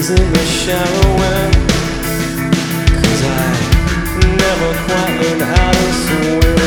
tears in the shower Cause I never quite learned how to swim.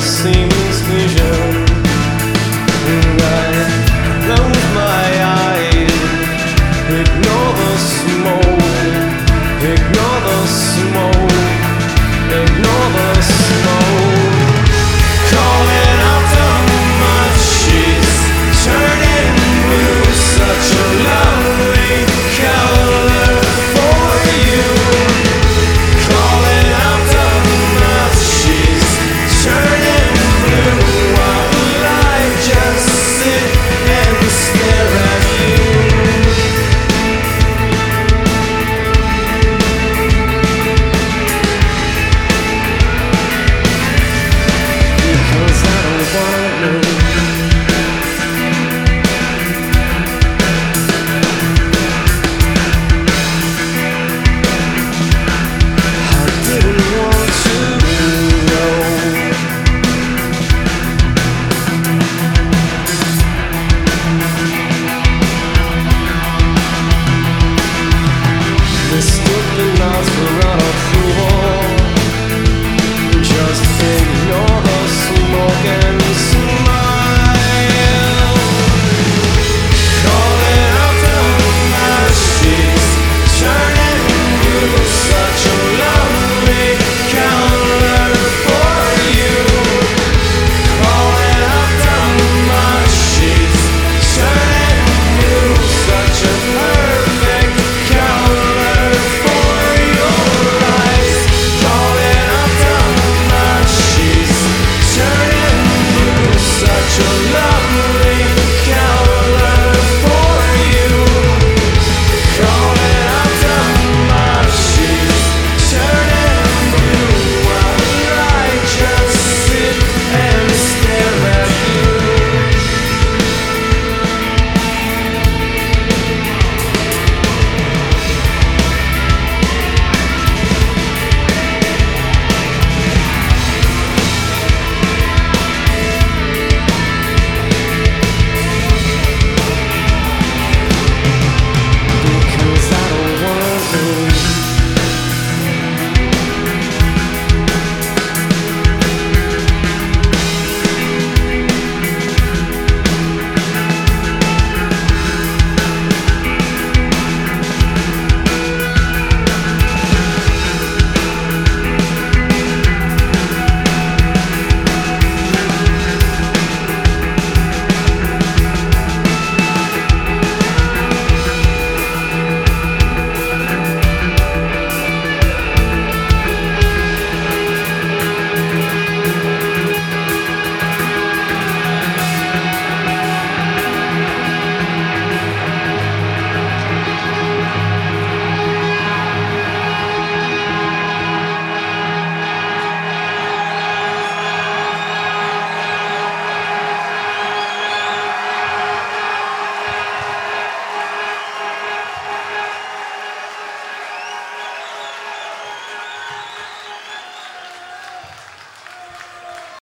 seem